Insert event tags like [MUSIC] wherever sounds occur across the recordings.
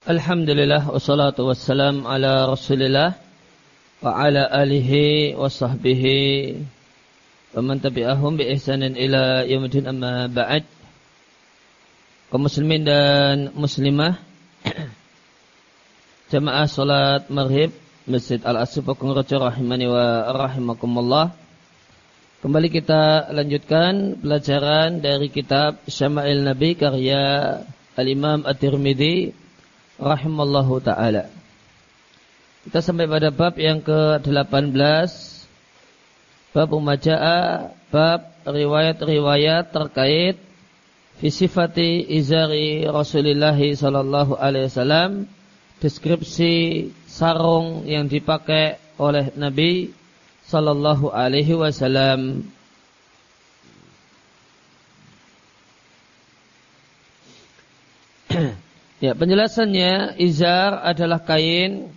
Alhamdulillah wassalatu wassalam ala Rasulillah wa ala alihi wa sahbihi wa man tabi'ahum bi ihsanin ila yaumil amma ba'd. Kaum muslimin dan muslimah [CLEARS THROAT] jamaah salat maghrib Masjid Al-Asif Raja rahimani wa rahimakumullah. Kembali kita lanjutkan pelajaran dari kitab Syama'il Nabi karya Al-Imam At-Tirmidzi rahimallahu taala. Kita sampai pada bab yang ke-18 bab umaja'a bab riwayat-riwayat terkait fisifati izari Rasulullah sallallahu alaihi wasallam deskripsi sarung yang dipakai oleh Nabi sallallahu alaihi wasallam Ya, penjelasannya izar adalah kain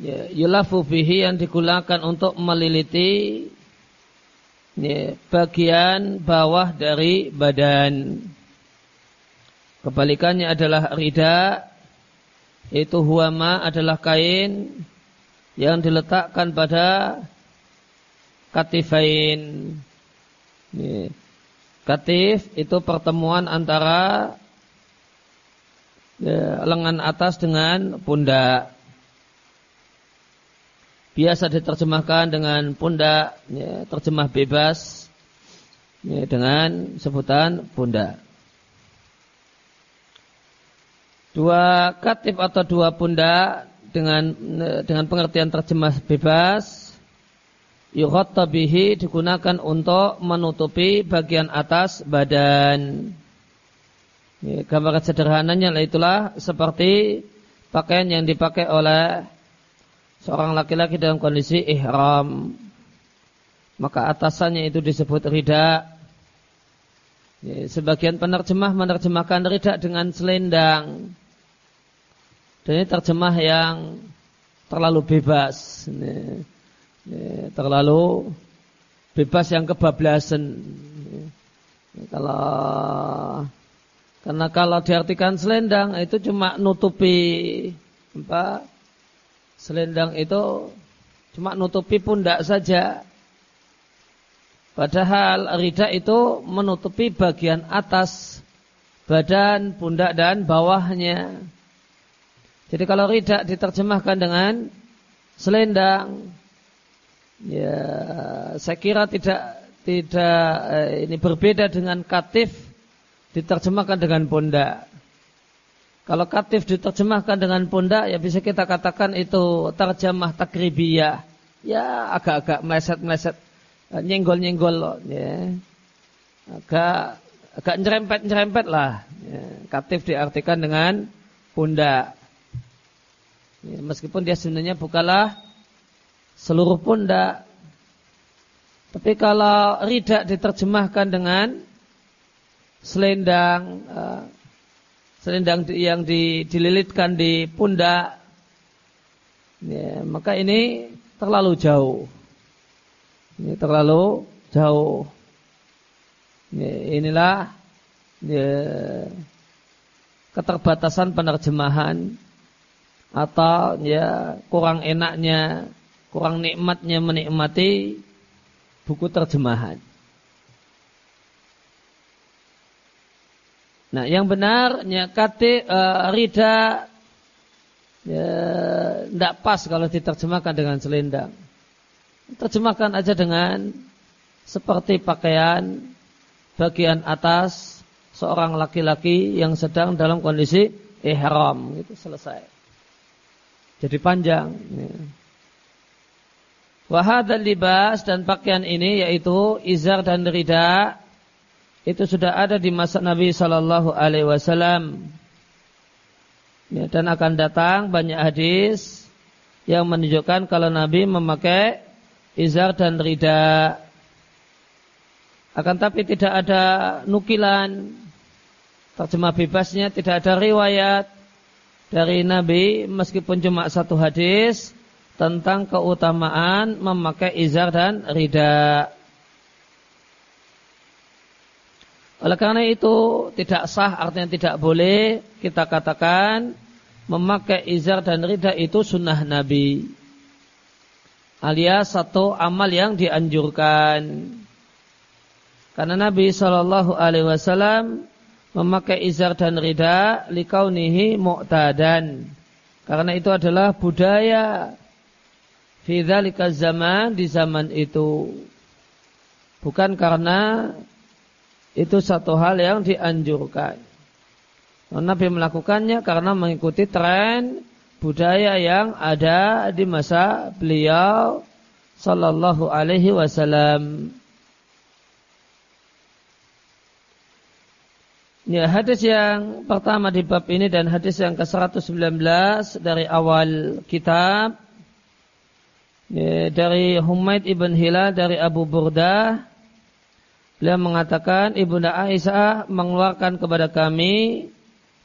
ya, yulafu bihi yang digunakan untuk meliliti ya, bagian bawah dari badan. Kebalikannya adalah rida, itu huama adalah kain yang diletakkan pada katifain. Ya. Katif itu pertemuan antara lengan atas dengan pundak. Biasa diterjemahkan dengan pundak, ya, terjemah bebas ya, dengan sebutan pundak. Dua katif atau dua pundak dengan dengan pengertian terjemah bebas yughatta digunakan untuk menutupi bagian atas badan. Ya, gambaran sederhananya itulah seperti pakaian yang dipakai oleh seorang laki-laki dalam kondisi ihram. Maka atasannya itu disebut rida. Ya, sebagian penerjemah menerjemahkan rida dengan selendang. Dan ini terjemah yang terlalu bebas. Ya, terlalu bebas yang kebablasan. Kalau karena kalau diartikan selendang itu cuma nutupi apa? Selendang itu cuma nutupi pundak saja. Padahal rida itu menutupi bagian atas badan, pundak dan bawahnya. Jadi kalau rida diterjemahkan dengan selendang, ya saya kira tidak tidak eh, ini berbeda dengan katif diterjemahkan dengan pundak. Kalau katif diterjemahkan dengan pundak ya bisa kita katakan itu terjemah takribiyah. Ya agak-agak meleset-meleset eh, nyenggol-nyenggol ya. Agak agak nyerempet-nyerempet lah. Ya. Katif diartikan dengan pundak. Ya, meskipun dia sebenarnya bukanlah seluruh pundak. Tapi kalau ridak diterjemahkan dengan selendang uh, selendang yang di, dililitkan di pundak. Ya, maka ini terlalu jauh. Ini terlalu jauh. Ya, inilah ya, keterbatasan penerjemahan atau ya kurang enaknya kurang nikmatnya menikmati buku terjemahan Nah, yang benarnya kata uh, rida ya tidak pas kalau diterjemahkan dengan selendang. Terjemahkan aja dengan seperti pakaian bagian atas seorang laki-laki yang sedang dalam kondisi ihram itu selesai. Jadi panjang. Ya. Wahadal libas dan pakaian ini yaitu izar dan rida itu sudah ada di masa Nabi Shallallahu Alaihi Wasallam. Ya, dan akan datang banyak hadis yang menunjukkan kalau Nabi memakai izar dan rida. Akan tapi tidak ada nukilan terjemah bebasnya tidak ada riwayat dari Nabi meskipun cuma satu hadis tentang keutamaan memakai izar dan rida. Oleh karena itu tidak sah artinya tidak boleh kita katakan memakai izar dan rida itu sunnah Nabi. Alias satu amal yang dianjurkan. Karena Nabi Shallallahu Alaihi Wasallam memakai izar dan rida likaunihi mu'tadan. Karena itu adalah budaya fidzalika zaman di zaman itu. Bukan karena itu satu hal yang dianjurkan. Nabi melakukannya karena mengikuti tren budaya yang ada di masa beliau sallallahu alaihi wasallam. Ya, hadis yang pertama di bab ini dan hadis yang ke-119 dari awal kitab ya, dari Humaid ibn Hilal dari Abu Burdah Beliau mengatakan Ibunda Aisyah mengeluarkan kepada kami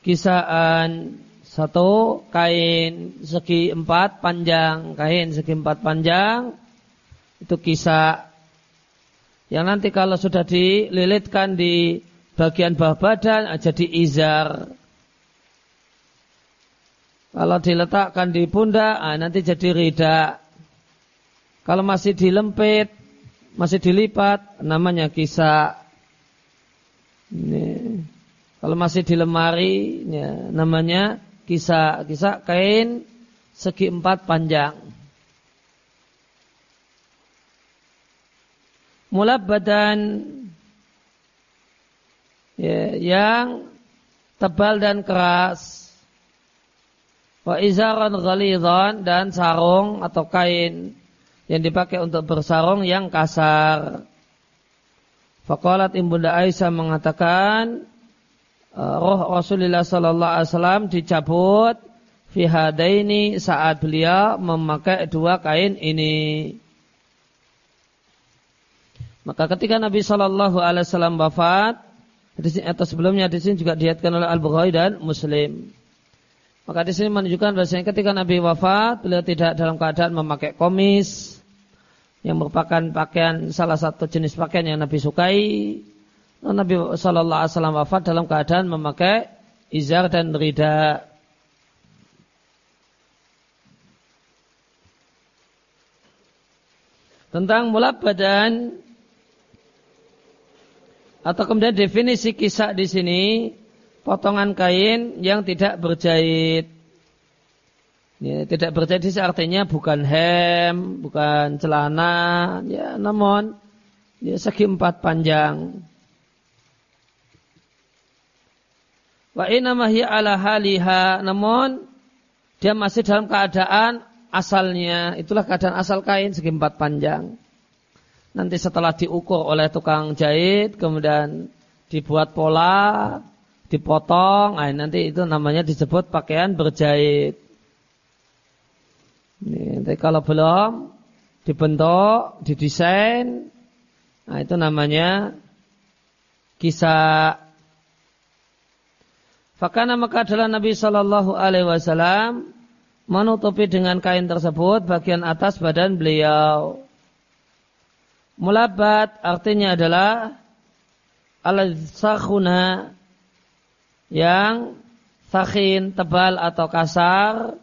kisahan satu kain segi empat panjang, kain segi empat panjang itu kisah yang nanti kalau sudah dililitkan di bagian bawah badan jadi izar. Kalau diletakkan di pundak ah, nanti jadi rida. Kalau masih dilempit masih dilipat namanya kisah. Ini. Kalau masih di lemari ya, namanya kisah kisah kain segi empat panjang. Mula badan ya, yang tebal dan keras. Wa izaran ghalidhan dan sarung atau kain yang dipakai untuk bersarung yang kasar. Faqalat Ibunda Aisyah mengatakan eh, roh Rasulullah sallallahu alaihi wasallam dicabut fi hadaini saat beliau memakai dua kain ini. Maka ketika Nabi sallallahu alaihi wasallam wafat, atau sebelumnya di sini juga diatkan oleh Al-Bukhari dan Muslim. Maka di sini menunjukkan bahwasanya ketika Nabi wafat, beliau tidak dalam keadaan memakai komis, yang merupakan pakaian salah satu jenis pakaian yang Nabi sukai. Nabi Shallallahu Alaihi Wasallam wafat dalam keadaan memakai izar dan rida. Tentang mulak badan atau kemudian definisi kisah di sini potongan kain yang tidak berjahit. Ya, tidak berjadi artinya bukan hem, bukan celana, ya namun ya, segi empat panjang. Wa inamahya ala haliha, namun dia masih dalam keadaan asalnya, itulah keadaan asal kain segi empat panjang. Nanti setelah diukur oleh tukang jahit, kemudian dibuat pola, dipotong, nah, nanti itu namanya disebut pakaian berjahit. Tapi kalau belum dibentuk, didesain, nah itu namanya kisah. Fakana maka adalah Nabi Shallallahu Alaihi Wasallam menutupi dengan kain tersebut bagian atas badan beliau. Mulabat artinya adalah al-sakhuna yang sakhin, tebal atau kasar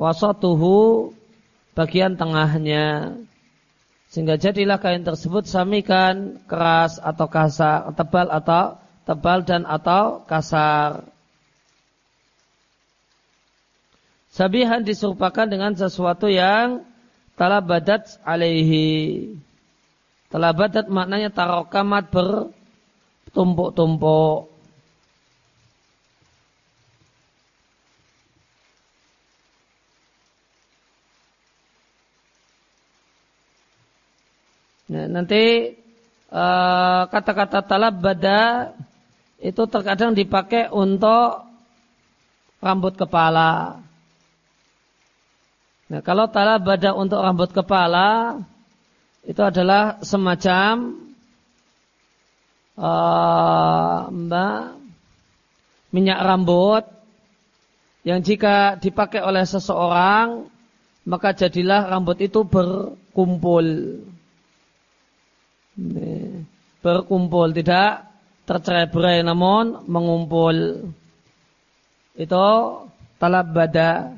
wasatuhu bagian tengahnya. Sehingga jadilah kain tersebut samikan keras atau kasar tebal atau tebal dan atau kasar. Sabihan diserupakan dengan sesuatu yang telah badat alaihi. Telah badat maknanya tarokamat bertumpuk-tumpuk Ya, nanti eh, kata-kata uh, talab bada itu terkadang dipakai untuk rambut kepala. Nah, kalau talab bada untuk rambut kepala itu adalah semacam uh, mbak minyak rambut yang jika dipakai oleh seseorang maka jadilah rambut itu berkumpul berkumpul tidak tercerai-berai namun mengumpul. Itu talab bada.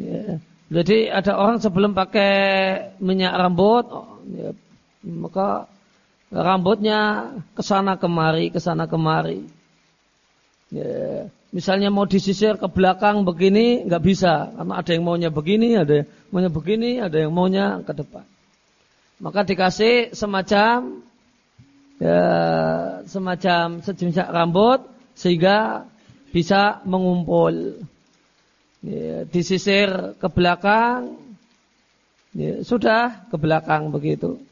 Ya. Jadi ada orang sebelum pakai minyak rambut, ya, maka rambutnya ke sana kemari, ke sana kemari. Ya, misalnya mau disisir ke belakang begini nggak bisa karena ada yang maunya begini, ada yang maunya begini, ada yang maunya ke depan. Maka dikasih semacam ya, semacam sejenis rambut sehingga bisa mengumpul. Ya, disisir ke belakang, ya, sudah ke belakang begitu.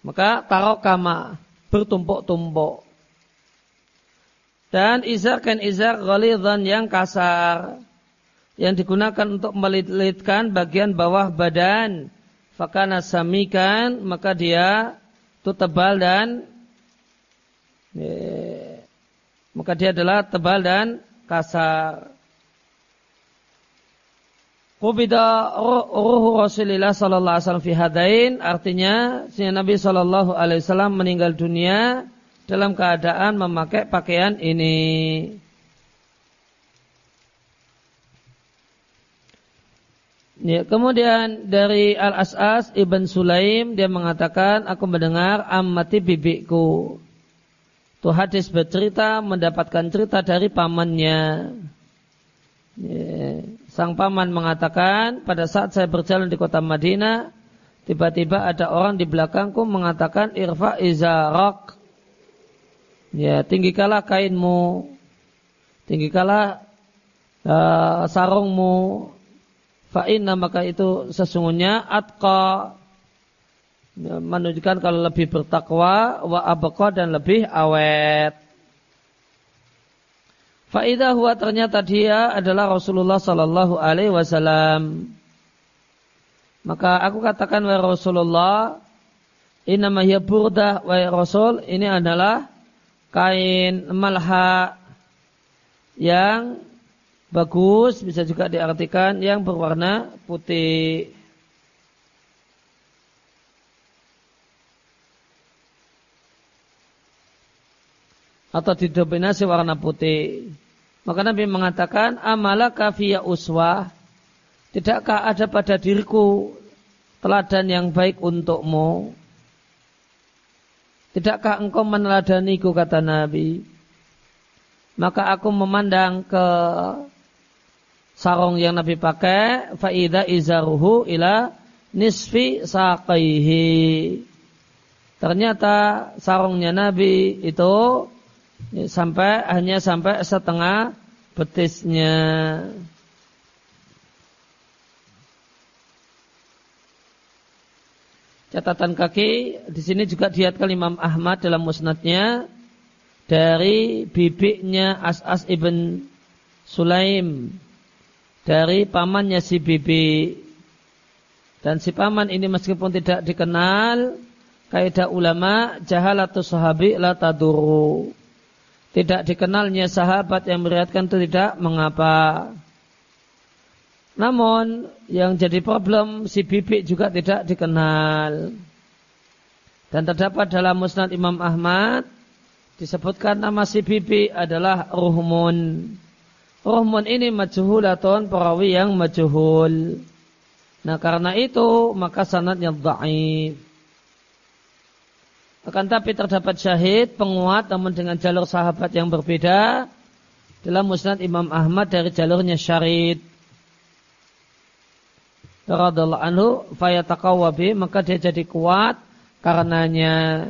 Maka taruh kama bertumpuk-tumpuk. Dan izar kan izar ghalidhan yang kasar yang digunakan untuk melilitkan bagian bawah badan. Fakana samikan maka dia itu tebal dan ya, maka dia adalah tebal dan kasar. Kubida ruhu Rasulullah sallallahu alaihi wasallam fi hadain artinya Nabi sallallahu alaihi wasallam meninggal dunia dalam keadaan memakai pakaian ini. Ya, kemudian dari Al-As'as Ibn Sulaim dia mengatakan aku mendengar ammati bibiku. Itu hadis bercerita mendapatkan cerita dari pamannya. Ya, sang paman mengatakan, pada saat saya berjalan di kota Madinah, tiba-tiba ada orang di belakangku mengatakan, irfa izarak. Ya, tinggikanlah kainmu, tinggikanlah uh, sarungmu. Fa'inna maka itu sesungguhnya atqa ya, menunjukkan kalau lebih bertakwa wa abqa dan lebih awet. Faidah huwa ternyata dia adalah Rasulullah Sallallahu Alaihi Wasallam. Maka aku katakan wahai Rasulullah, ini namanya burdah wahai Rasul. Ini adalah kain malha yang bagus, bisa juga diartikan yang berwarna putih. Atau didominasi warna putih. Maka Nabi mengatakan, amala kafiyah uswah. Tidakkah ada pada diriku teladan yang baik untukmu? Tidakkah engkau meneladaniku kata Nabi? Maka aku memandang ke sarung yang Nabi pakai, faida izaruhu ila nisfi saqaihi. Ternyata sarungnya Nabi itu sampai hanya sampai setengah betisnya. Catatan kaki di sini juga diatkan Imam Ahmad dalam musnadnya dari bibiknya As-As ibn Sulaim dari pamannya si bibi dan si paman ini meskipun tidak dikenal kaidah ulama jahalatus sahabi la taduru tidak dikenalnya sahabat yang meriatkan itu tidak mengapa. Namun yang jadi problem si bibik juga tidak dikenal. Dan terdapat dalam musnad Imam Ahmad disebutkan nama si bibi adalah Ruhmun. Ruhmun ini majhulatun perawi yang majhul. Nah karena itu maka sanadnya dhaif. Akan tapi terdapat syahid, penguat namun dengan jalur sahabat yang berbeda dalam musnad Imam Ahmad dari jalurnya syarid. Radallahu anhu fayataqawwabi maka dia jadi kuat karenanya.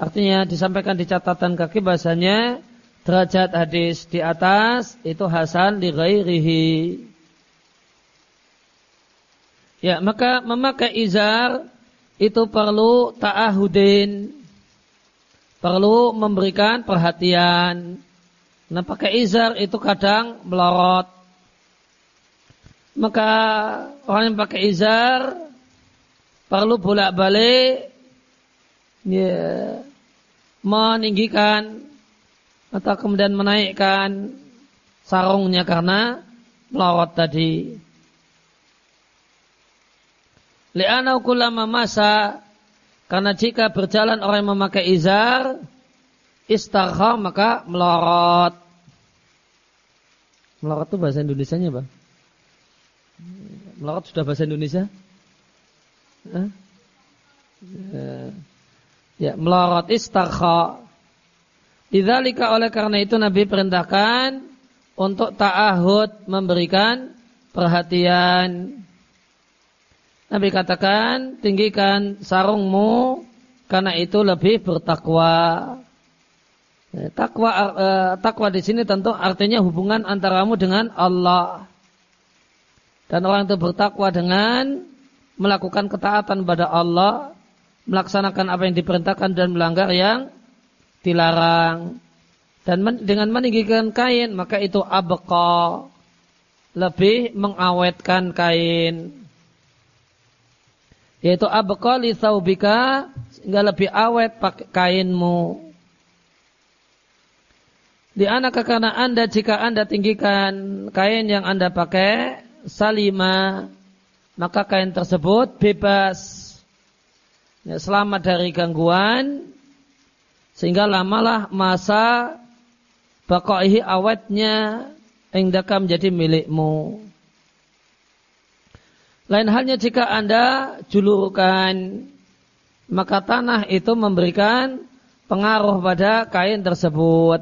Artinya disampaikan di catatan kaki bahasanya derajat hadis di atas itu hasan di ghairihi. Ya, maka memakai izar itu perlu ta'ahudin, perlu memberikan perhatian. Nah pakai izar itu kadang melorot. Maka orang yang pakai izar perlu bolak-balik ya, meninggikan atau kemudian menaikkan sarungnya karena melorot tadi. Li'anau kulama masa karena jika berjalan orang yang memakai izar istarha maka melorot. Melorot itu bahasa Indonesia-nya, Bang? Melorot sudah bahasa Indonesia? Hah? Ya, ya melorot istarha. Idzalika oleh karena itu Nabi perintahkan untuk ta'ahud memberikan perhatian. Nabi katakan, tinggikan sarungmu karena itu lebih bertakwa. Ya, takwa uh, takwa di sini tentu artinya hubungan antaramu dengan Allah. Dan orang itu bertakwa dengan melakukan ketaatan pada Allah, melaksanakan apa yang diperintahkan dan melanggar yang dilarang. Dan men dengan meninggikan kain maka itu abqa lebih mengawetkan kain. Yaitu abqa li saubika sehingga lebih awet pakai kainmu. Di anak karena anda jika anda tinggikan kain yang anda pakai salima maka kain tersebut bebas ya, selamat dari gangguan sehingga lamalah masa bakaihi awetnya indaka menjadi milikmu. Lain halnya jika anda julukan maka tanah itu memberikan pengaruh pada kain tersebut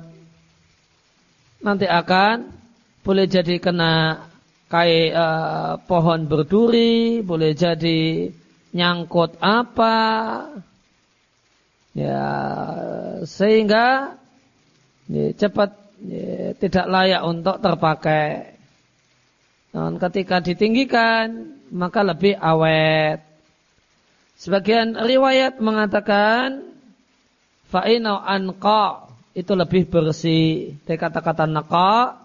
nanti akan boleh jadi kena kayak uh, pohon berduri, boleh jadi nyangkut apa, ya sehingga ya, cepat ya, tidak layak untuk terpakai. Dan ketika ditinggikan maka lebih awet. Sebagian riwayat mengatakan fa'inau anqa itu lebih bersih. Dari kata-kata naqa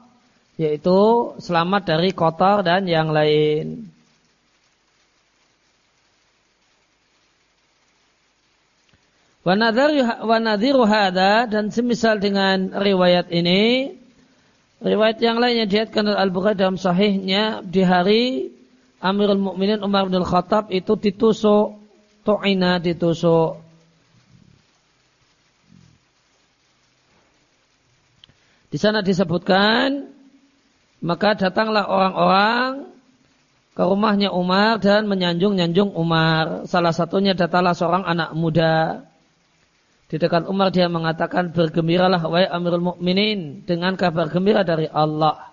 yaitu selamat dari kotor dan yang lain. Wanadhiru hada dan semisal dengan riwayat ini, riwayat yang lain yang dihatkan oleh Al-Bukhari dalam sahihnya di hari Amirul Mukminin Umar bin Khattab itu ditusuk, tu'ina ditusuk. Di sana disebutkan maka datanglah orang-orang ke rumahnya Umar dan menyanjung-nyanjung Umar. Salah satunya datanglah seorang anak muda. Di dekat Umar dia mengatakan bergembiralah wahai Amirul Mukminin dengan kabar gembira dari Allah.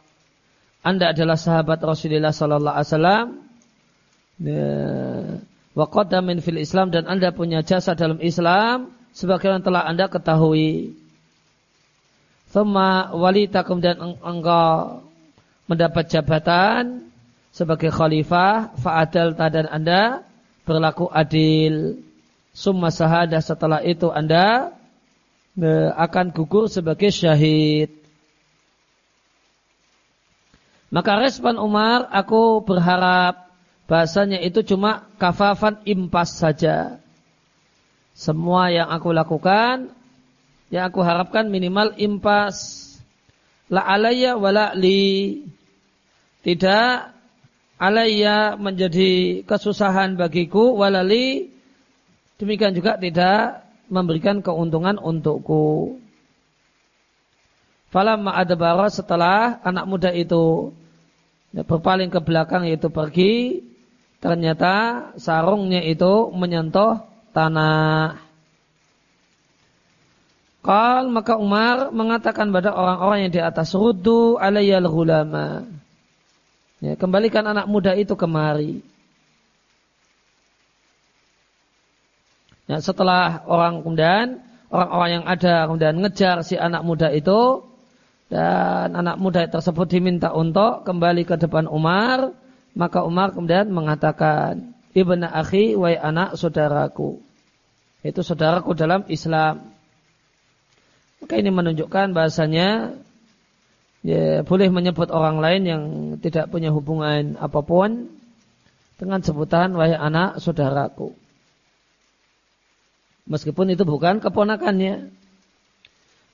Anda adalah sahabat Rasulullah sallallahu alaihi wasallam. Wa qaddamin fil Islam dan Anda punya jasa dalam Islam sebagaimana telah Anda ketahui. Thumma walita kemudian engkau mendapat jabatan sebagai khalifah fa'adal dan anda berlaku adil. Summa sahada setelah itu anda e, akan gugur sebagai syahid. Maka respon Umar, aku berharap bahasanya itu cuma kafafan impas saja. Semua yang aku lakukan yang aku harapkan minimal impas. La alaya wala li. Tidak alaya menjadi kesusahan bagiku walali demikian juga tidak memberikan keuntungan untukku. Falamma adabara setelah anak muda itu berpaling ke belakang yaitu pergi, ternyata sarungnya itu menyentuh tanah. Kal maka Umar mengatakan pada orang-orang yang di atas rudu alayyal hulama. Ya, kembalikan anak muda itu kemari. Ya, setelah orang kemudian orang-orang yang ada kemudian ngejar si anak muda itu dan anak muda tersebut diminta untuk kembali ke depan Umar, maka Umar kemudian mengatakan, "Ibnu akhi wa anak saudaraku." Itu saudaraku dalam Islam. Maka ini menunjukkan bahasanya ya, boleh menyebut orang lain yang tidak punya hubungan apa pun dengan sebutan wahai anak saudaraku. Meskipun itu bukan keponakannya.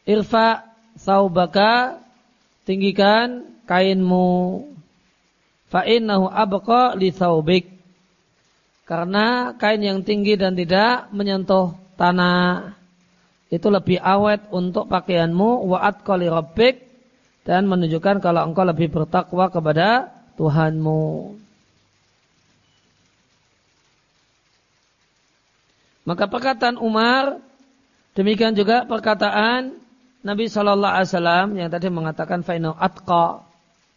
Irfa saubaka tinggikan kainmu. Fa innahu abqa li saubik. Karena kain yang tinggi dan tidak menyentuh tanah. Itu lebih awet untuk pakaianmu. Wa'at kali rabbik. Dan menunjukkan kalau engkau lebih bertakwa kepada Tuhanmu. Maka perkataan Umar demikian juga perkataan Nabi Shallallahu Alaihi Wasallam yang tadi mengatakan final atqa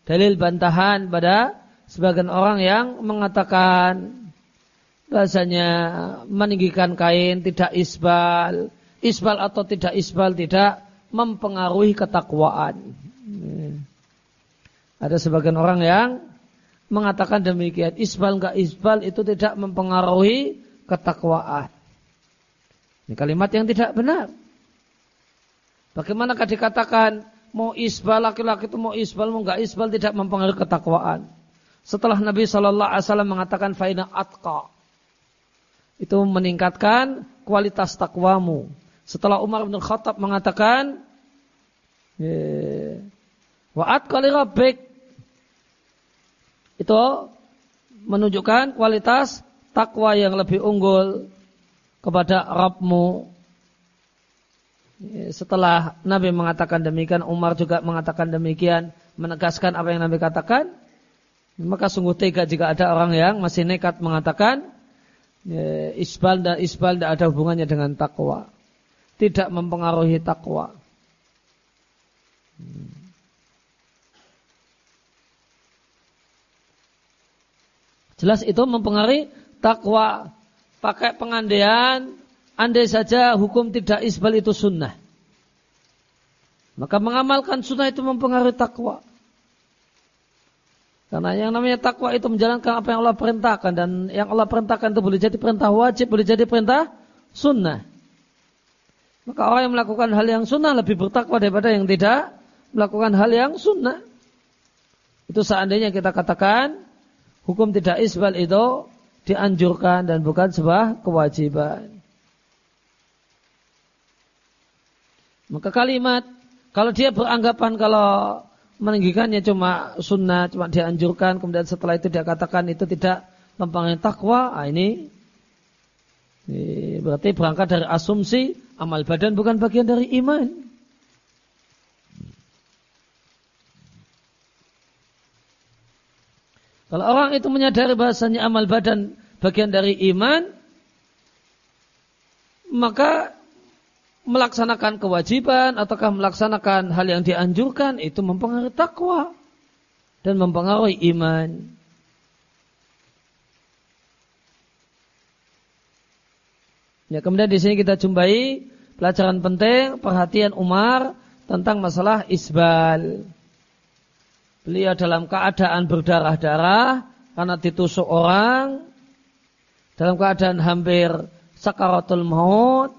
dalil bantahan pada sebagian orang yang mengatakan bahasanya meninggikan kain tidak isbal, isbal atau tidak isbal tidak mempengaruhi ketakwaan. Ada sebagian orang yang mengatakan demikian, isbal enggak isbal itu tidak mempengaruhi ketakwaan. Ini kalimat yang tidak benar. Bagaimanakah dikatakan mau isbal laki-laki itu mau isbal mau enggak isbal tidak mempengaruhi ketakwaan. Setelah Nabi Shallallahu Alaihi Wasallam mengatakan faina atqa, itu meningkatkan kualitas takwamu. Setelah Umar bin Khattab mengatakan Wa'at kali rabbik itu menunjukkan kualitas takwa yang lebih unggul kepada Rabbmu. Setelah Nabi mengatakan demikian, Umar juga mengatakan demikian, menegaskan apa yang Nabi katakan. Maka sungguh tega jika ada orang yang masih nekat mengatakan ya, isbal dan isbal tidak ada hubungannya dengan takwa. Tidak mempengaruhi takwa. Jelas itu mempengaruhi takwa. Pakai pengandaian, andai saja hukum tidak isbal itu sunnah. Maka mengamalkan sunnah itu mempengaruhi takwa. Karena yang namanya takwa itu menjalankan apa yang Allah perintahkan dan yang Allah perintahkan itu boleh jadi perintah wajib, boleh jadi perintah sunnah. Maka orang yang melakukan hal yang sunnah lebih bertakwa daripada yang tidak melakukan hal yang sunnah. Itu seandainya kita katakan hukum tidak isbal itu dianjurkan dan bukan sebuah kewajiban. Maka kalimat kalau dia beranggapan kalau meninggikannya cuma sunnah, cuma dianjurkan, kemudian setelah itu dia katakan itu tidak mempengaruhi takwa, ah ini, ini berarti berangkat dari asumsi amal badan bukan bagian dari iman. Kalau orang itu menyadari bahasanya amal badan bagian dari iman, maka melaksanakan kewajiban ataukah melaksanakan hal yang dianjurkan itu mempengaruhi takwa dan mempengaruhi iman. Ya, kemudian di sini kita jumpai pelajaran penting perhatian Umar tentang masalah isbal. Beliau dalam keadaan berdarah-darah karena ditusuk orang dalam keadaan hampir sakaratul maut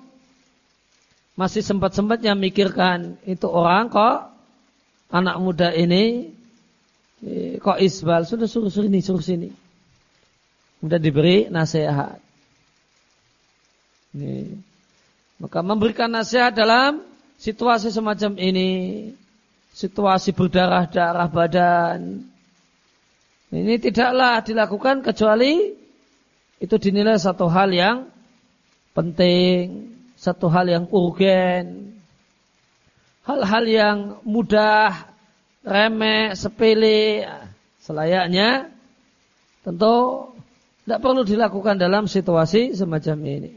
masih sempat-sempatnya mikirkan itu orang kok anak muda ini eh, kok isbal? Sudah suruh suruh ini suruh sini. Sudah diberi nasihat. Ini. maka memberikan nasihat dalam situasi semacam ini situasi berdarah-darah badan ini tidaklah dilakukan kecuali itu dinilai satu hal yang penting satu hal yang urgen, hal-hal yang mudah, remeh, sepele, selayaknya tentu tidak perlu dilakukan dalam situasi semacam ini.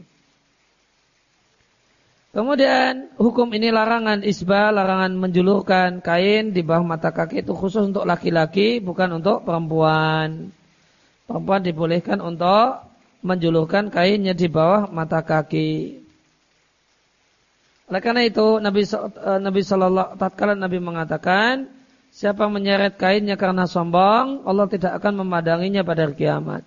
Kemudian hukum ini larangan isbah, larangan menjulurkan kain di bawah mata kaki itu khusus untuk laki-laki, bukan untuk perempuan. Perempuan dibolehkan untuk menjulurkan kainnya di bawah mata kaki. Oleh karena itu Nabi eh, Nabi Shallallahu tatkala Nabi mengatakan siapa menyeret kainnya karena sombong Allah tidak akan memadanginya pada hari kiamat.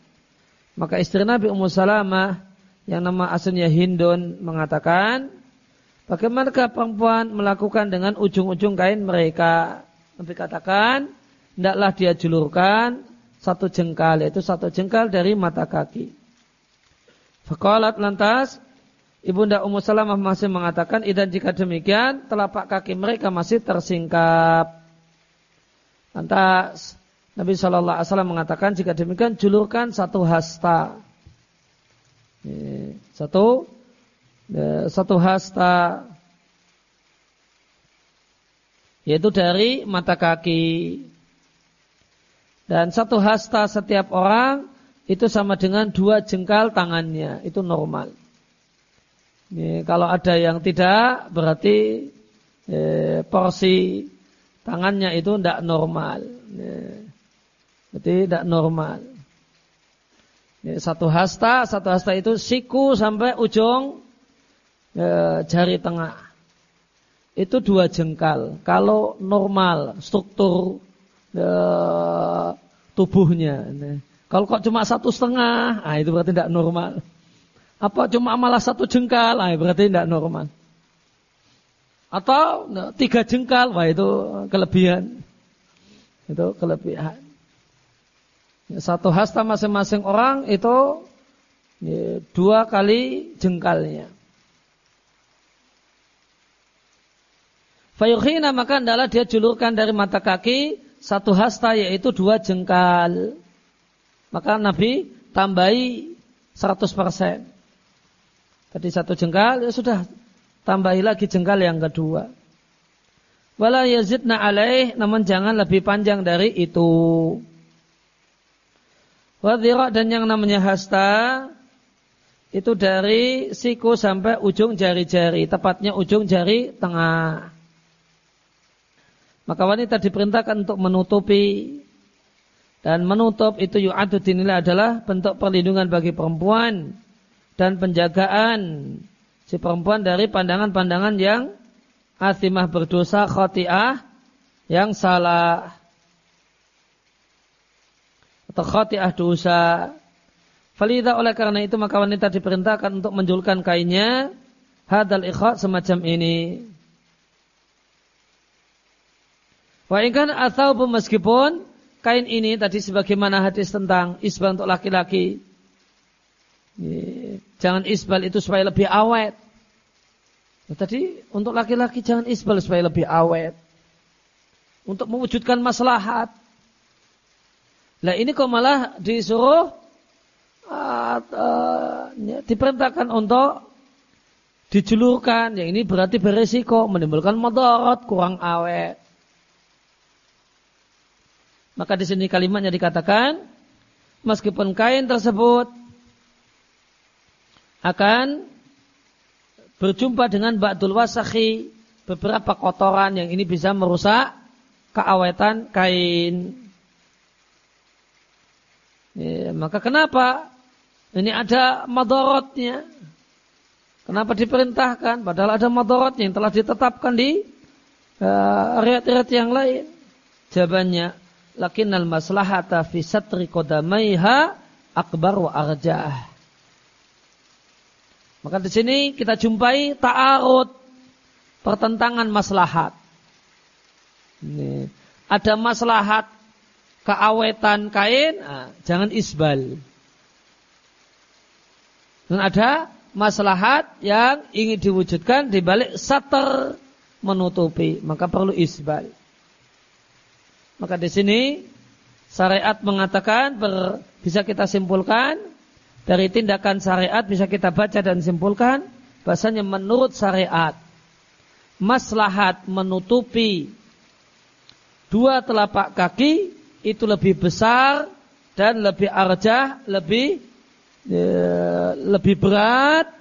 Maka istri Nabi Ummu Salamah yang nama aslinya Hindun mengatakan bagaimanakah perempuan melakukan dengan ujung-ujung kain mereka? Nabi katakan hendaklah dia julurkan satu jengkal yaitu satu jengkal dari mata kaki. Fakalat lantas Ibunda Ummu Salamah masih mengatakan, dan jika demikian, telapak kaki mereka masih tersingkap. Lantas Nabi Shallallahu Alaihi Wasallam mengatakan, jika demikian julurkan satu hasta. Satu satu hasta yaitu dari mata kaki. Dan satu hasta setiap orang itu sama dengan dua jengkal tangannya, itu normal. Ini, kalau ada yang tidak, berarti eh, porsi tangannya itu tidak normal. Eh, berarti tidak normal. Eh, satu hasta, satu hasta itu siku sampai ujung eh, jari tengah itu dua jengkal. Kalau normal struktur e, tubuhnya, kalau kok cuma satu setengah, ah itu berarti tidak normal. Apa cuma malah satu jengkal, ah berarti tidak normal. Atau nah, tiga jengkal, wah itu kelebihan. Itu kelebihan. Satu hasta masing-masing orang itu ya, dua kali jengkalnya. Fayukhina maka adalah dia julurkan dari mata kaki satu hasta yaitu dua jengkal. Maka Nabi tambahi 100%. Tadi satu jengkal ya sudah tambahi lagi jengkal yang kedua. Wala yazidna alaih namun jangan lebih panjang dari itu. Wadhira dan yang namanya hasta itu dari siku sampai ujung jari-jari, tepatnya ujung jari tengah. Maka wanita diperintahkan untuk menutupi dan menutup itu yu'adu dinilai adalah bentuk perlindungan bagi perempuan dan penjagaan si perempuan dari pandangan-pandangan yang asimah berdosa khotiah yang salah atau khotiah dosa. Falida oleh karena itu maka wanita diperintahkan untuk menjulkan kainnya hadal ikhwa semacam ini. Wa ingkan atau meskipun kain ini tadi sebagaimana hadis tentang isbal untuk laki-laki. Jangan isbal itu supaya lebih awet. Nah, tadi untuk laki-laki jangan isbal supaya lebih awet. Untuk mewujudkan maslahat. Nah ini kok malah disuruh uh, uh, diperintahkan untuk dijulurkan. Yang ini berarti beresiko menimbulkan motorot kurang awet. Maka di sini kalimatnya dikatakan meskipun kain tersebut akan berjumpa dengan ba'dul wasakhi beberapa kotoran yang ini bisa merusak keawetan kain. Ya, maka kenapa ini ada madorotnya? Kenapa diperintahkan? Padahal ada madorotnya yang telah ditetapkan di uh, riat-riat yang lain. Jawabannya, lakinnal maslahata fi satri qadamaiha akbar wa arjah. Maka di sini kita jumpai ta'arud pertentangan maslahat. Ini. Ada maslahat keawetan kain, nah, jangan isbal. Dan ada maslahat yang ingin diwujudkan di balik sater menutupi, maka perlu isbal. Maka di sini syariat mengatakan ber, bisa kita simpulkan dari tindakan syariat bisa kita baca dan simpulkan bahasanya menurut syariat. Maslahat menutupi dua telapak kaki itu lebih besar dan lebih arjah, lebih e, lebih berat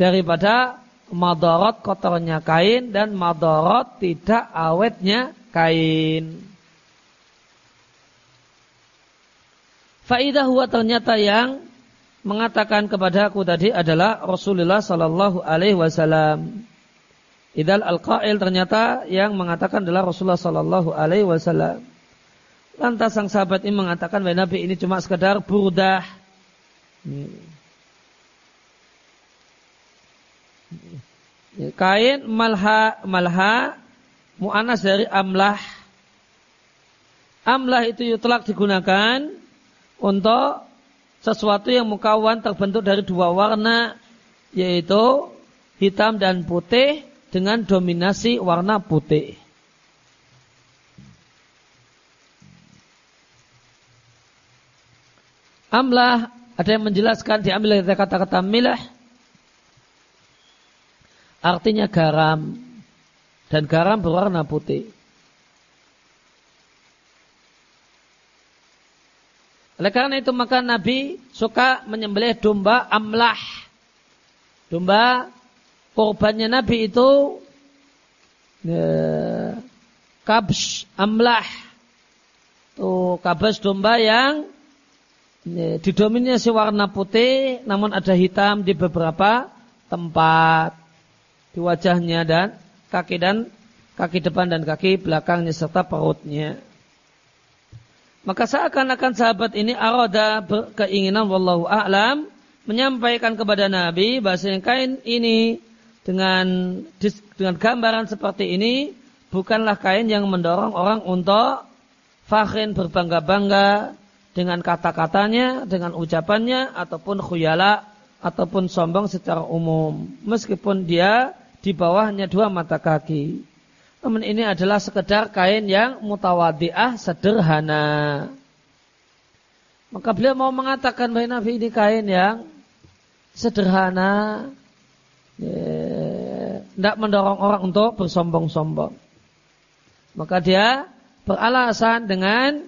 daripada madorot kotornya kain dan madorot tidak awetnya kain. Faidah huwa ternyata yang mengatakan kepada aku tadi adalah Rasulullah Sallallahu Alaihi Wasallam. Idal al-qail ternyata yang mengatakan adalah Rasulullah Sallallahu Alaihi Wasallam. Lantas sang sahabat ini mengatakan bahwa Nabi ini cuma sekedar burdah. Kain malha malha mu'anas dari amlah. Amlah itu yutlak digunakan untuk sesuatu yang mukawan terbentuk dari dua warna yaitu hitam dan putih dengan dominasi warna putih. Amlah ada yang menjelaskan diambil dari kata-kata milah artinya garam dan garam berwarna putih. Oleh karena itu maka Nabi suka menyembelih domba amlah. Domba korbannya Nabi itu ya, kabs amlah. Tuh kabs domba yang ya, didominasi warna putih namun ada hitam di beberapa tempat di wajahnya dan kaki dan kaki depan dan kaki belakangnya serta perutnya. Maka seakan-akan sahabat ini aroda keinginan wallahu a'lam menyampaikan kepada Nabi bahasa yang kain ini dengan dengan gambaran seperti ini bukanlah kain yang mendorong orang untuk fakhin berbangga-bangga dengan kata-katanya, dengan ucapannya ataupun khuyala ataupun sombong secara umum meskipun dia di bawahnya dua mata kaki. Namun ini adalah sekedar kain yang mutawadiah sederhana. Maka beliau mau mengatakan bahwa Nabi ini kain yang sederhana. Tidak ya, mendorong orang untuk bersombong-sombong. Maka dia beralasan dengan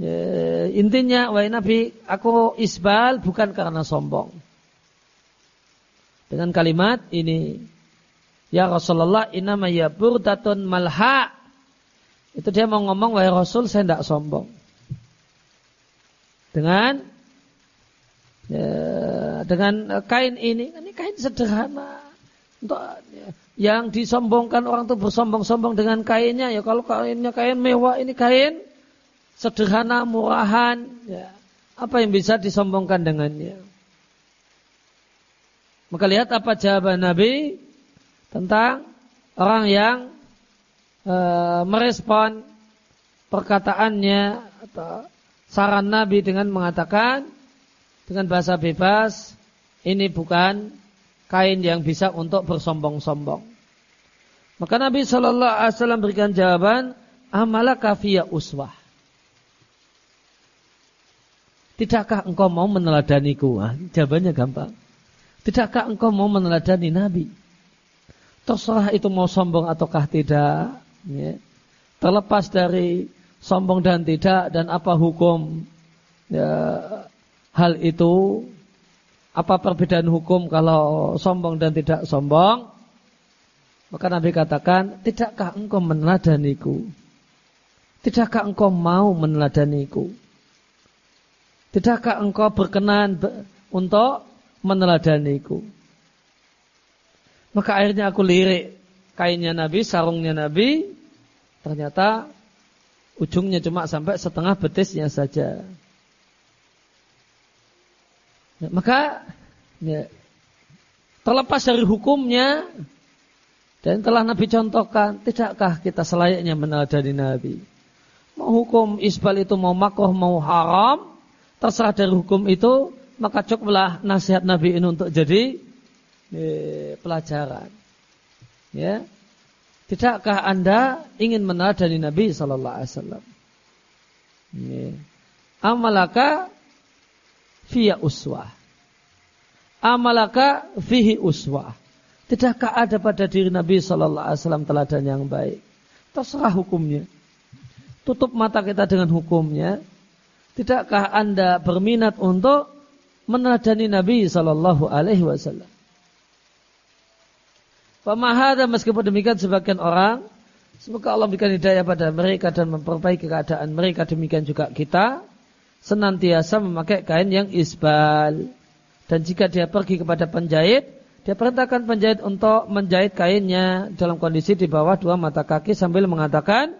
ya, intinya wahai Nabi aku isbal bukan karena sombong. Dengan kalimat ini Ya Rasulullah inama ya burdatun malha. Itu dia mau ngomong wahai Rasul saya tidak sombong. Dengan ya, dengan kain ini, ini kain sederhana. Untuk ya, yang disombongkan orang itu bersombong-sombong dengan kainnya ya kalau kainnya kain mewah ini kain sederhana murahan ya apa yang bisa disombongkan dengannya maka lihat apa jawaban Nabi tentang orang yang e, merespon perkataannya atau saran Nabi dengan mengatakan dengan bahasa bebas ini bukan kain yang bisa untuk bersombong-sombong. Maka Nabi Shallallahu Alaihi Wasallam berikan jawaban, amala kafiyah uswah. Tidakkah engkau mau meneladaniku? Ah, jawabannya gampang. Tidakkah engkau mau meneladani Nabi? Terserah itu mau sombong ataukah tidak. Ya. Terlepas dari sombong dan tidak dan apa hukum ya, hal itu. Apa perbedaan hukum kalau sombong dan tidak sombong? Maka Nabi katakan, tidakkah engkau meneladaniku? Tidakkah engkau mau meneladaniku? Tidakkah engkau berkenan untuk meneladaniku? Maka akhirnya aku lirik kainnya Nabi, sarungnya Nabi. Ternyata ujungnya cuma sampai setengah betisnya saja. Ya, maka ya, terlepas dari hukumnya dan telah Nabi contohkan, tidakkah kita selayaknya meneladani Nabi? Mau hukum isbal itu mau makruh mau haram, terserah dari hukum itu, maka cukuplah nasihat Nabi ini untuk jadi eh, pelajaran. Ya. Tidakkah Anda ingin meneladani Nabi sallallahu alaihi wasallam? Ya. Amalaka fiya uswah. Amalaka fihi uswah. Tidakkah ada pada diri Nabi sallallahu alaihi wasallam teladan yang baik? Terserah hukumnya. Tutup mata kita dengan hukumnya. Tidakkah Anda berminat untuk meneladani Nabi sallallahu alaihi wasallam? Pemahada meskipun demikian sebagian orang Semoga Allah berikan hidayah pada mereka dan memperbaiki keadaan mereka demikian juga kita senantiasa memakai kain yang isbal dan jika dia pergi kepada penjahit dia perintahkan penjahit untuk menjahit kainnya dalam kondisi di bawah dua mata kaki sambil mengatakan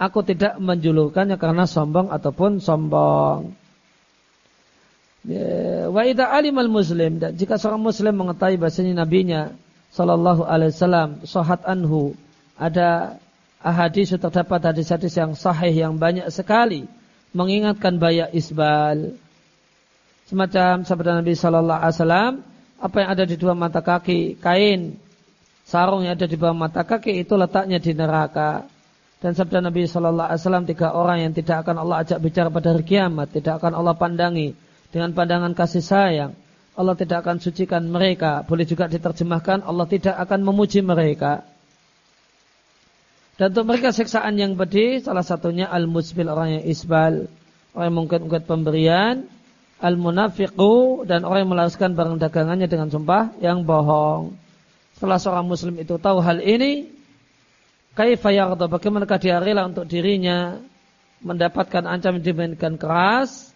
aku tidak menjulurkannya karena sombong ataupun sombong. Ya, wa idza alimal muslim dan jika seorang muslim mengetahui bahasanya nabinya Sallallahu Alaihi Wasallam sahat anhu. Ada hadis terdapat hadis-hadis yang sahih yang banyak sekali mengingatkan bayak isbal. Semacam sabda Nabi Sallallahu Alaihi Wasallam apa yang ada di dua mata kaki kain sarung yang ada di bawah mata kaki itu letaknya di neraka. Dan sabda Nabi Sallallahu Alaihi Wasallam tiga orang yang tidak akan Allah ajak bicara pada hari kiamat tidak akan Allah pandangi dengan pandangan kasih sayang. Allah tidak akan sucikan mereka. Boleh juga diterjemahkan Allah tidak akan memuji mereka. Dan untuk mereka siksaan yang pedih salah satunya al-musbil orang yang isbal, orang yang mungkin-mungkin pemberian, al-munafiqu dan orang yang melaraskan barang dagangannya dengan sumpah yang bohong. Setelah seorang muslim itu tahu hal ini, kaifa yarda bagaimana dia rela untuk dirinya mendapatkan ancaman dibandingkan keras,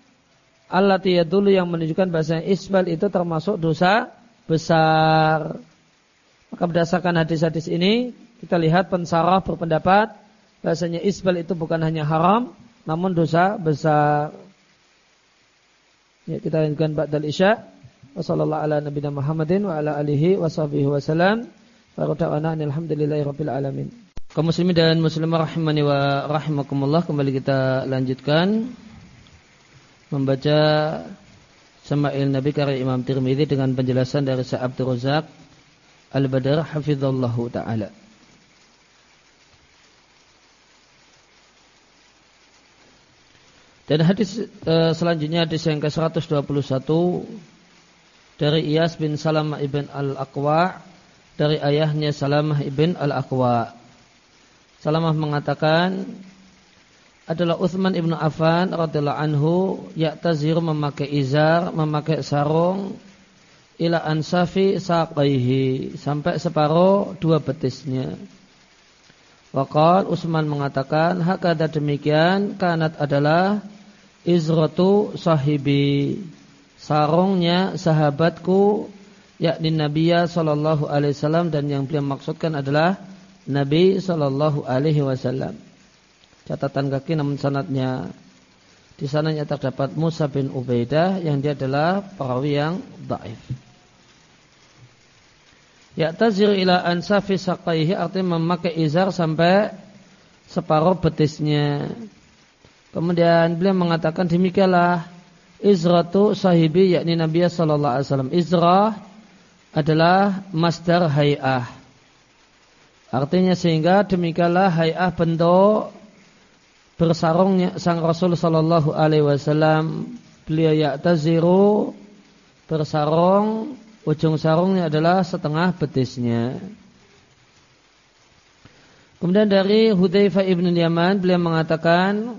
Allah dulu yang menunjukkan bahasa isbal itu termasuk dosa besar. Maka berdasarkan hadis-hadis ini, kita lihat pensarah berpendapat bahasanya isbal itu bukan hanya haram, namun dosa besar. Ya, kita lanjutkan ba'dal isya. Wassallallahu ala nabiyina Muhammadin wa ala alihi wa sahbihi wa salam. Wa alhamdulillahi rabbil alamin. Kaum muslimin dan muslimah rahimani wa rahimakumullah kembali kita lanjutkan membaca Sama'il Nabi karya Imam Tirmidzi dengan penjelasan dari Sa'ab Razak Al-Badar hafizallahu taala. Dan hadis e, selanjutnya hadis yang ke-121 dari Iyas bin Salamah ibn Al-Aqwa dari ayahnya Salamah ibn Al-Aqwa. Salamah mengatakan adalah Uthman ibnu Affan radhiyallahu anhu ya'tazir memakai izar, memakai sarung ila ansafi saqaihi sampai separuh dua betisnya. Waqal Utsman mengatakan hakada demikian kanat adalah izratu sahibi sarungnya sahabatku yakni Nabi sallallahu alaihi wasallam dan yang beliau maksudkan adalah Nabi sallallahu alaihi wasallam. Catatan kaki namun sanatnya di sananya terdapat Musa bin Ubaidah yang dia adalah perawi yang dhaif. Ya'tazir ila ansafi saqaihi artinya memakai izar sampai separuh betisnya. Kemudian beliau mengatakan demikianlah izratu sahibi yakni Nabi sallallahu alaihi wasallam. Izrah adalah masdar hay'ah. Artinya sehingga demikianlah hay'ah bentuk bersarungnya sang Rasul sallallahu alaihi wasallam. Beliau ya'taziru bersarung ujung sarungnya adalah setengah betisnya. Kemudian dari Hudzaifah ibn Yaman beliau mengatakan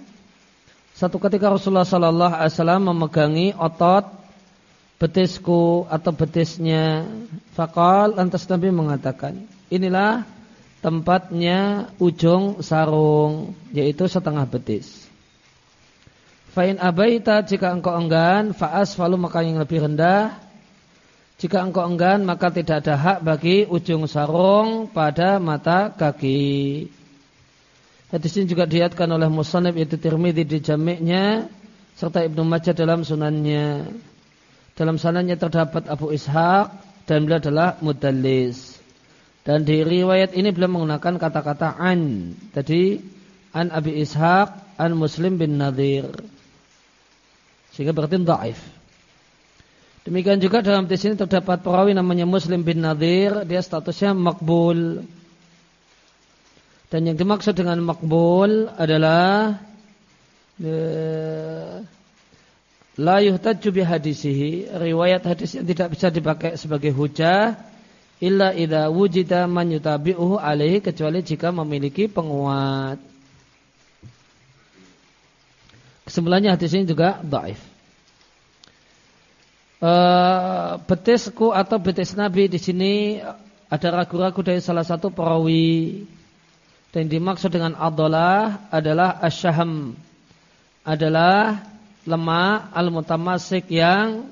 satu ketika Rasulullah Sallallahu Alaihi Wasallam memegangi otot betisku atau betisnya, fakal lantas Nabi mengatakan, inilah tempatnya ujung sarung, yaitu setengah betis. Fa'in abaita jika engkau enggan, fa'as falu maka yang lebih rendah. Jika engkau enggan maka tidak ada hak bagi ujung sarung pada mata kaki. Hadis ini juga diatkan oleh Musanib yaitu Tirmidzi di jamiknya serta Ibnu Majah dalam sunannya. Dalam sanannya terdapat Abu Ishaq dan beliau adalah mudallis. Dan di riwayat ini beliau menggunakan kata-kata an. Tadi an Abi Ishaq, an Muslim bin Nadir. Sehingga berarti dhaif. Demikian juga dalam hadis ini terdapat perawi namanya Muslim bin Nadir, dia statusnya makbul. Dan yang dimaksud dengan makbul adalah eh, la yuhtaju bi hadisihi, riwayat hadis yang tidak bisa dipakai sebagai hujah illa idza wujida man yutabi'uhu alaihi kecuali jika memiliki penguat. Kesimpulannya hadis ini juga dhaif. Uh, betisku atau betis Nabi di sini ada ragu-ragu dari salah satu perawi dan dimaksud dengan adalah adalah asyaham adalah lemah al-mutamasik yang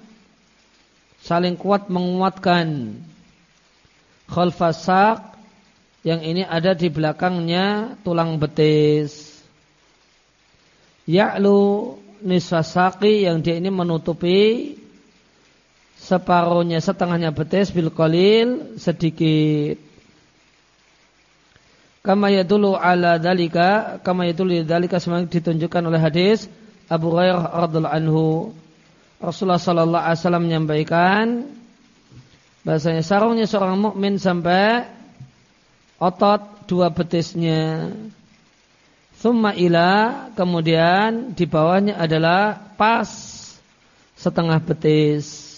saling kuat menguatkan khalfasak yang ini ada di belakangnya tulang betis ya'lu nisfasaki yang dia ini menutupi separuhnya setengahnya betis bil sedikit Kama yadulu ala dalika, kama yadulu dalika semakin ditunjukkan oleh hadis Abu Hurairah radhiallahu anhu. Rasulullah wasallam menyampaikan bahasanya sarungnya seorang mukmin sampai otot dua betisnya. Thumma ila kemudian di bawahnya adalah pas setengah betis.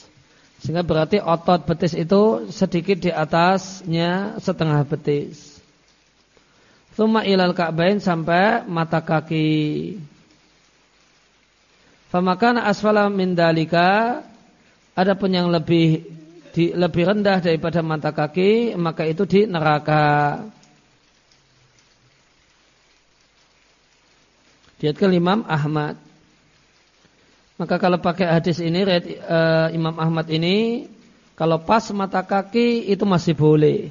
Sehingga berarti otot betis itu sedikit di atasnya setengah betis. Thumma ilal ka'bain sampai mata kaki. Famakana asfala min dalika adapun yang lebih di, lebih rendah daripada mata kaki maka itu di neraka. Diatkan Imam Ahmad. Maka kalau pakai hadis ini uh, Imam Ahmad ini kalau pas mata kaki itu masih boleh.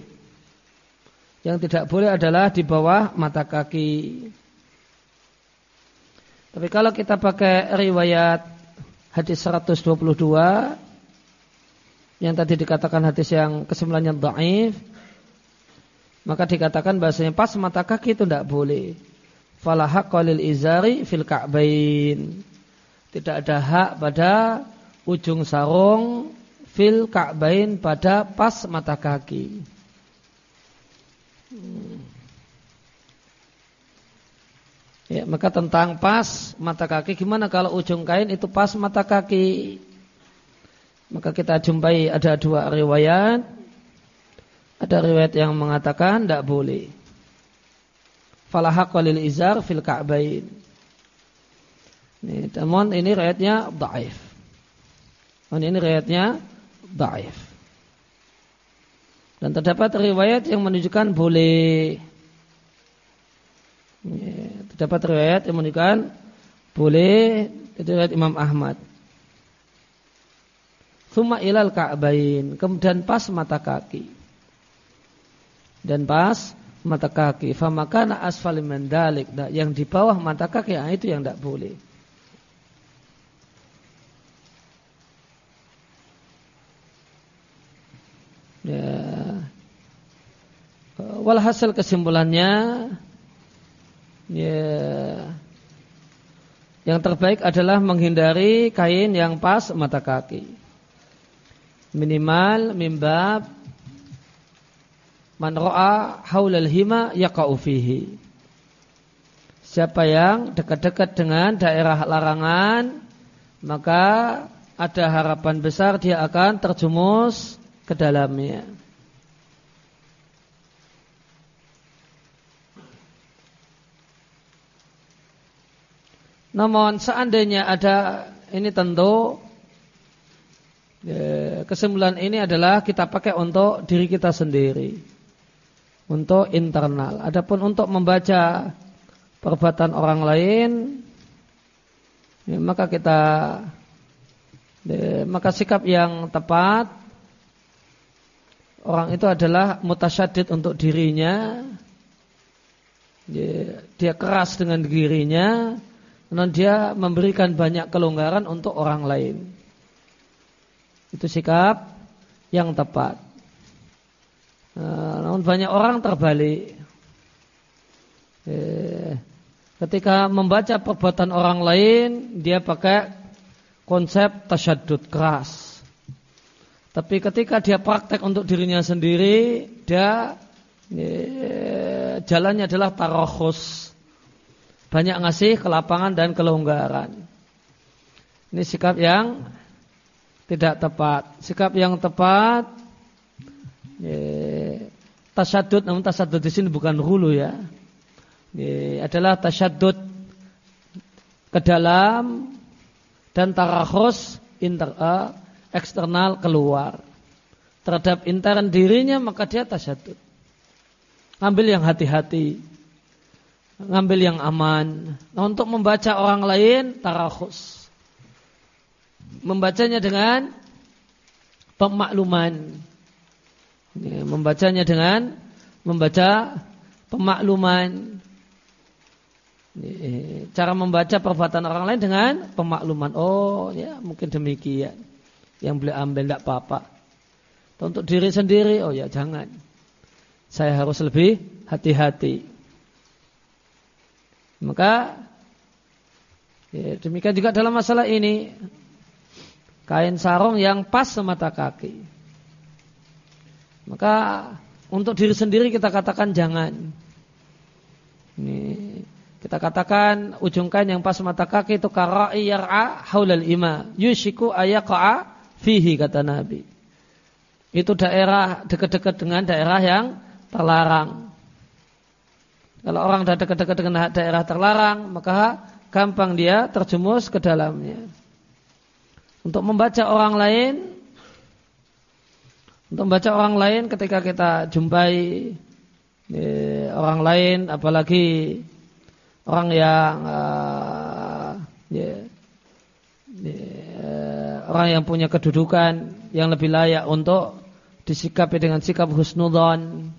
Yang tidak boleh adalah di bawah mata kaki. Tapi kalau kita pakai riwayat hadis 122 yang tadi dikatakan hadis yang kesembilannya dhaif maka dikatakan bahasanya pas mata kaki itu tidak boleh. Fala qalil izari fil ka'bain. Tidak ada hak pada ujung sarung fil ka'bain pada pas mata kaki. Ya, maka tentang pas mata kaki gimana kalau ujung kain itu pas mata kaki? Maka kita jumpai ada dua riwayat. Ada riwayat yang mengatakan tidak boleh. Falahaq walil izar fil ka'bain. Ini, namun ini riwayatnya daif. Ini riwayatnya daif. Dan terdapat riwayat yang menunjukkan boleh. Terdapat riwayat yang menunjukkan boleh itu riwayat Imam Ahmad. Suma ilal ka'bain, kemudian pas mata kaki. Dan pas mata kaki. Famakana asfali mendalik. Nah, yang di bawah mata kaki nah, itu yang tidak boleh. Ya, Walhasil kesimpulannya ya, yang terbaik adalah menghindari kain yang pas mata kaki. Minimal mimbab man ra'a haulal hima yaqa'u fihi. Siapa yang dekat-dekat dengan daerah larangan maka ada harapan besar dia akan terjumus ke dalamnya. Namun seandainya ada ini tentu kesimpulan ini adalah kita pakai untuk diri kita sendiri, untuk internal. Adapun untuk membaca perbuatan orang lain, ya, maka kita ya, maka sikap yang tepat orang itu adalah mutasyadid untuk dirinya, dia, dia keras dengan dirinya dan dia memberikan banyak kelonggaran untuk orang lain. Itu sikap yang tepat. Nah, namun banyak orang terbalik. Eh, ketika membaca perbuatan orang lain, dia pakai konsep tasyadud keras. Tapi ketika dia praktek untuk dirinya sendiri, dia eh, jalannya adalah tarokhus banyak ngasih kelapangan dan kelonggaran. Ini sikap yang tidak tepat. Sikap yang tepat ya, tasyadud, namun tasyadud di sini bukan hulu ya. ya adalah tasyadud ke dalam dan tarakhus inter, uh, eksternal keluar. Terhadap intern dirinya maka dia tasyadud. Ambil yang hati-hati ngambil yang aman. Nah, untuk membaca orang lain tarakhus. Membacanya dengan pemakluman. Ya, membacanya dengan membaca pemakluman. Cara membaca perbuatan orang lain dengan pemakluman. Oh ya mungkin demikian. Yang boleh ambil tidak apa-apa. Untuk diri sendiri, oh ya jangan. Saya harus lebih hati-hati. Maka ya, demikian juga dalam masalah ini kain sarung yang pas semata kaki. Maka untuk diri sendiri kita katakan jangan. Ini, Kita katakan ujung kain yang pas mata kaki itu karai yar'a haulal ima. Yushiku ayaqa'a fihi kata Nabi. Itu daerah dekat-dekat dengan daerah yang terlarang. Kalau orang sudah dekat-dekat dengan daerah terlarang, maka gampang dia terjumus ke dalamnya. Untuk membaca orang lain, untuk membaca orang lain ketika kita jumpai eh, orang lain, apalagi orang yang uh, ya, ya, orang yang punya kedudukan yang lebih layak untuk disikapi dengan sikap husnudon.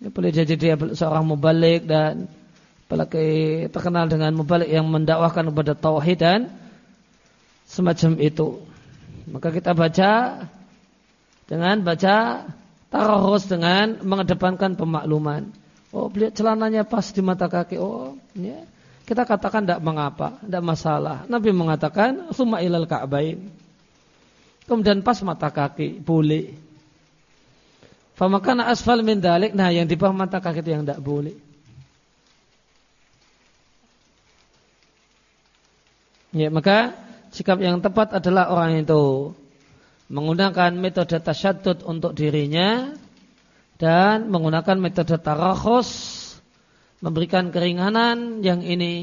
Ya, boleh jadi dia seorang mubalik dan apalagi terkenal dengan mubalik yang mendakwahkan kepada tauhid dan semacam itu. Maka kita baca dengan baca tarohus dengan mengedepankan pemakluman. Oh, beliau celananya pas di mata kaki. Oh, ya. Kita katakan tidak mengapa, tidak masalah. Nabi mengatakan, summa ilal ka'bain. Kemudian pas mata kaki, boleh. Famakana asfal min dalik, nah yang di bawah mata kaki itu yang tidak boleh. Ya, maka sikap yang tepat adalah orang itu menggunakan metode tasyadud untuk dirinya dan menggunakan metode tarakhus memberikan keringanan yang ini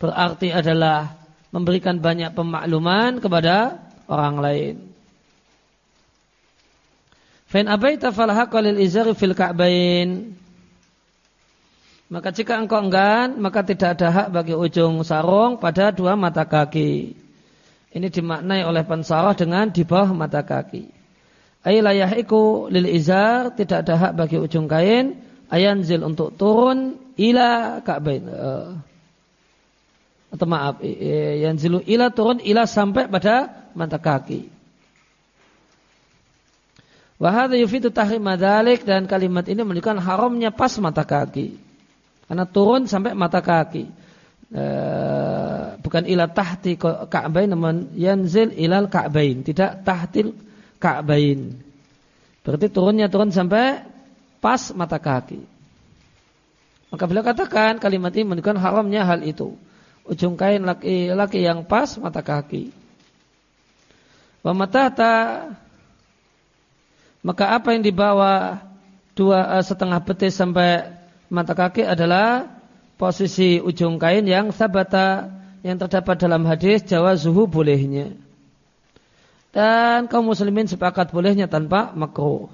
berarti adalah memberikan banyak pemakluman kepada orang lain. Fain abaita falhaqa lil izari fil ka'bain. Maka jika engkau enggan, maka tidak ada hak bagi ujung sarung pada dua mata kaki. Ini dimaknai oleh pensarah dengan di bawah mata kaki. Ailayahiku lil izar tidak ada hak bagi ujung kain ayanzil untuk turun ila ka'bain. Uh, atau maaf, yanzilu ila turun ila sampai pada mata kaki. Wahada yufitu tahrim madalik dan kalimat ini menunjukkan haramnya pas mata kaki. Karena turun sampai mata kaki. E, bukan ila tahti ka'bain namun yanzil ilal ka'bain. Tidak tahtil Ka'bain. Berarti turunnya turun sampai pas mata kaki. Maka beliau katakan kalimat ini menunjukkan haramnya hal itu. Ujung kain laki-laki yang pas mata kaki. Wa maka apa yang dibawa dua uh, setengah betis sampai mata kaki adalah posisi ujung kain yang sabata yang terdapat dalam hadis jawazuhu bolehnya. Dan kaum muslimin sepakat bolehnya tanpa makruh.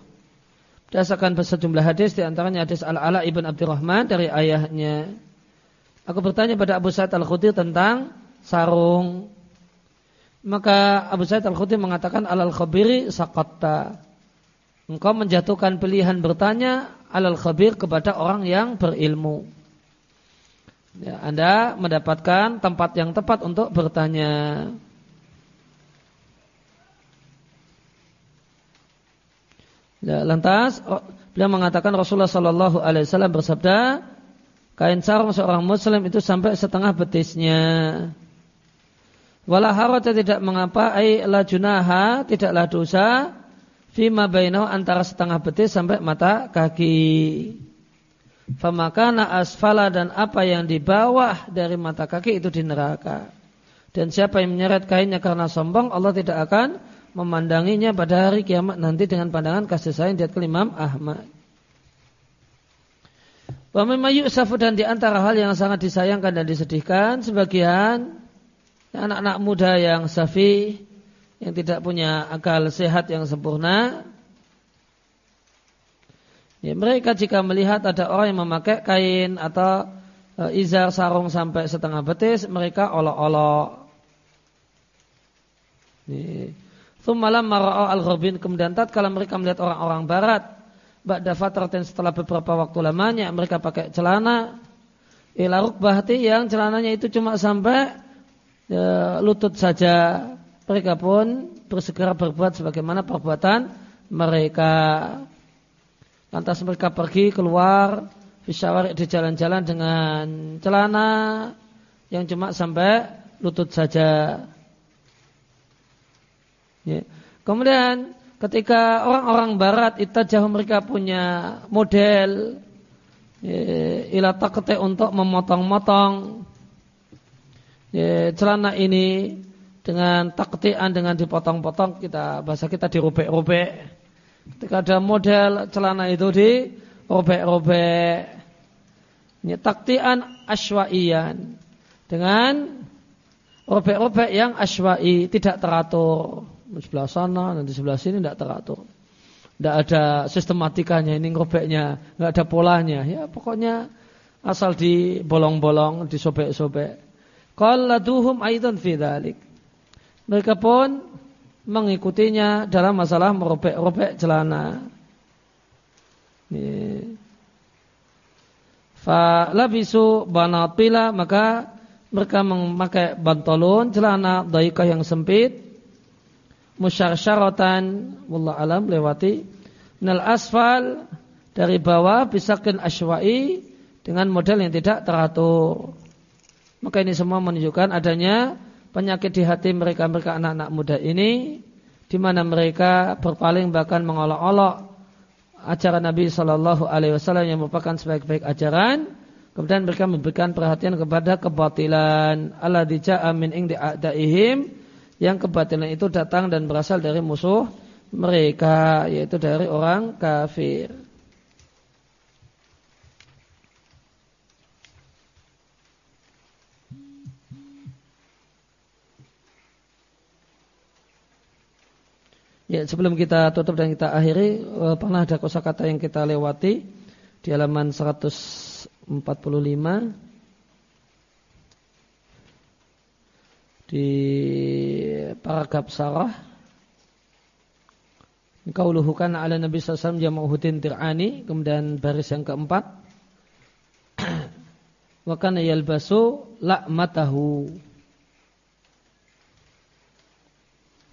Berdasarkan sejumlah hadis di antaranya hadis Al-Ala ibn Abdurrahman dari ayahnya. Aku bertanya pada Abu Sa'id Al-Khudri tentang sarung. Maka Abu Sa'id Al-Khudri mengatakan alal khabiri saqatta. Engkau menjatuhkan pilihan bertanya alal khabir kepada orang yang berilmu. Ya, anda mendapatkan tempat yang tepat untuk bertanya. Ya, lantas beliau mengatakan Rasulullah Shallallahu Alaihi Wasallam bersabda, kain sarung seorang Muslim itu sampai setengah betisnya. Wala harata tidak mengapa, ay la junaha tidaklah dosa, fima bainahu antara setengah betis sampai mata kaki. Famakana asfala dan apa yang di bawah dari mata kaki itu di neraka. Dan siapa yang menyeret kainnya karena sombong, Allah tidak akan memandanginya pada hari kiamat nanti dengan pandangan kasih sayang diat Imam Ahmad. Wa yu'safu dan di antara hal yang sangat disayangkan dan disedihkan sebagian anak-anak muda yang safi yang tidak punya akal sehat yang sempurna. Ya, mereka jika melihat ada orang yang memakai kain atau e, izar sarung sampai setengah betis mereka olok-olok. Thummalam mara'au al-gharbin kemudian tatkala mereka melihat orang-orang barat ba'da fatratin setelah beberapa waktu lamanya mereka pakai celana. Ila rukbahati yang celananya itu cuma sampai ya, lutut saja mereka pun bersegera berbuat sebagaimana perbuatan mereka. Lantas mereka pergi keluar fisyawari di jalan-jalan dengan celana yang cuma sampai lutut saja. Ya. Kemudian ketika orang-orang barat itu jauh mereka punya model ila takte untuk memotong-motong celana ini dengan taktian dengan dipotong-potong kita bahasa kita dirobek-robek ketika ada model celana itu dirobek-robek ini taktian aswaian dengan robek-robek yang aswai tidak teratur di sebelah sana dan di sebelah sini tidak teratur tidak ada sistematikanya, ini ngobeknya, nggak ada polanya. Ya pokoknya asal di bolong-bolong, disobek-sobek. Qalladuhum aidan fi dzalik. Mereka pun mengikutinya dalam masalah merobek-robek celana. Fa labisu banatila maka mereka memakai bantolon celana daikah yang sempit musyasyaratan wallah alam lewati nal asfal dari bawah bisakin aswa'i dengan model yang tidak teratur. Maka ini semua menunjukkan adanya penyakit di hati mereka-mereka anak-anak muda ini di mana mereka berpaling bahkan mengolok-olok ajaran Nabi Shallallahu Alaihi Wasallam yang merupakan sebaik-baik ajaran. Kemudian mereka memberikan perhatian kepada kebatilan Allah dija'a min ing di'adaihim yang kebatilan itu datang dan berasal dari musuh mereka yaitu dari orang kafir. Ya, sebelum kita tutup dan kita akhiri, eh, pernah ada kosakata yang kita lewati di halaman 145 di paragraf sarah. Kauluhukan ala Nabi SAW jama'uhuddin tir'ani Kemudian baris yang keempat. [CLEARS THROAT] Wakana yalbasu la'matahu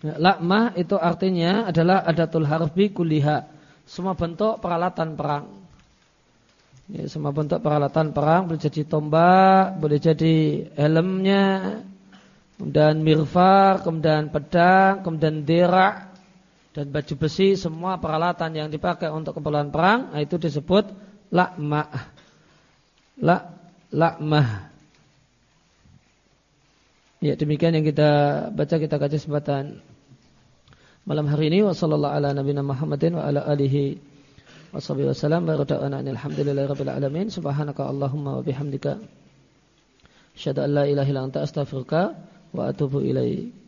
Lakmah itu artinya adalah adatul harbi kuliha Semua bentuk peralatan perang ya, Semua bentuk peralatan perang Boleh jadi tombak Boleh jadi helmnya kemudian mirfar, kemudian pedang, kemudian derak dan baju besi semua peralatan yang dipakai untuk keperluan perang nah itu disebut lakmah. La lakmah. Ya demikian yang kita baca kita kaji kesempatan malam hari ini. Wa sallallahu ala nabiyina Muhammadin wa ala alihi washabihi wasallam wa rada'ana alhamdulillahi rabbil alamin. Subhanaka allahumma wa bihamdika. Asyhadu an la ilaha illa anta astaghfiruka wa atubu ilaih